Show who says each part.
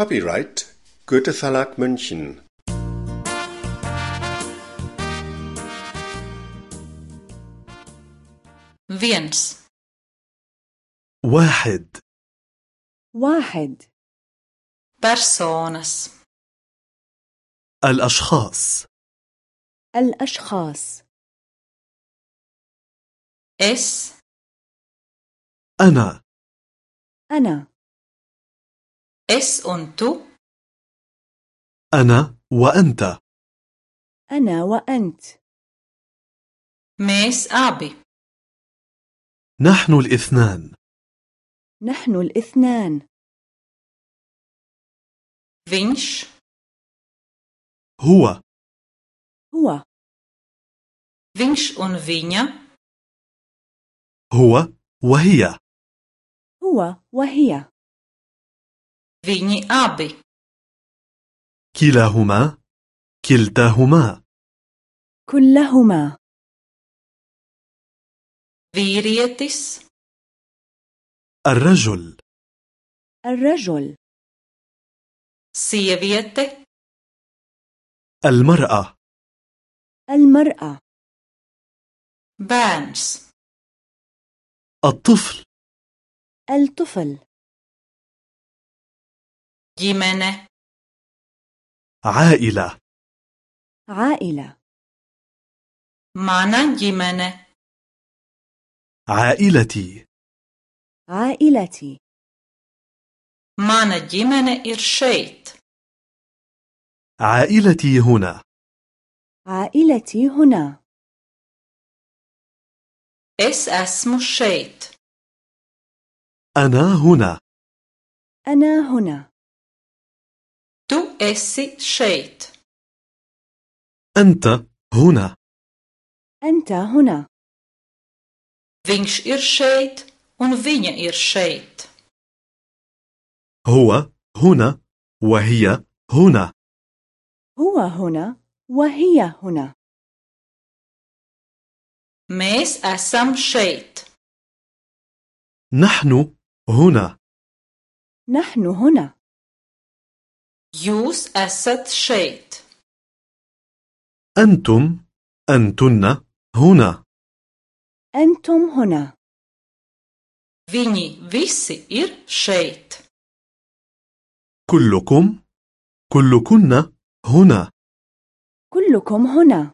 Speaker 1: Copyright Goethe Verlag München.
Speaker 2: viens,
Speaker 3: واحد
Speaker 4: واحد
Speaker 2: personas,
Speaker 3: الأشخاص
Speaker 4: الأشخاص
Speaker 2: es,
Speaker 3: أنا
Speaker 4: أنا
Speaker 2: es un tu,
Speaker 3: أنا وأنت.
Speaker 4: أنا وأنت.
Speaker 2: Mēs abi,
Speaker 3: نحن الاثنان.
Speaker 4: نحن الاثنان.
Speaker 2: Viņš,
Speaker 3: هو.
Speaker 4: هو.
Speaker 2: Viņš un viņa,
Speaker 3: هو وهي.
Speaker 4: هو وهي.
Speaker 2: Viņi abi,
Speaker 3: كلاهما كلتاهما.
Speaker 4: كلهما.
Speaker 2: Vīrietis,
Speaker 3: الرجل.
Speaker 4: الرجل.
Speaker 2: Sieviete,
Speaker 3: المرأة.
Speaker 4: المرأة.
Speaker 2: Bērns,
Speaker 3: الطفل.
Speaker 4: الطفل.
Speaker 2: Ģimene,
Speaker 3: عائلة.
Speaker 4: عائلة.
Speaker 2: Mana ģimene,
Speaker 3: عائلتي.
Speaker 4: عائلتي.
Speaker 2: Ģimene ir šeit,
Speaker 3: عائلتي هنا.
Speaker 4: عائلتي هنا.
Speaker 2: Es esmu šeit,
Speaker 3: أنا هنا.
Speaker 4: أنا هنا.
Speaker 2: Esi šeit,
Speaker 3: أنت هنا.
Speaker 4: أنت هنا.
Speaker 2: Viņš ir šeit un viņa ir šeit.
Speaker 3: هو هنا وهي هنا.
Speaker 4: هو هنا وهي هنا.
Speaker 2: Mēs esam šeit.
Speaker 3: نحن هنا.
Speaker 4: نحن هنا.
Speaker 2: Jūs esat šeit.
Speaker 3: أنتم أنتن هنا
Speaker 4: أنتم هنا
Speaker 2: Viņi visi ir šeit.
Speaker 3: كلكم كلكن هنا
Speaker 4: كلكم هنا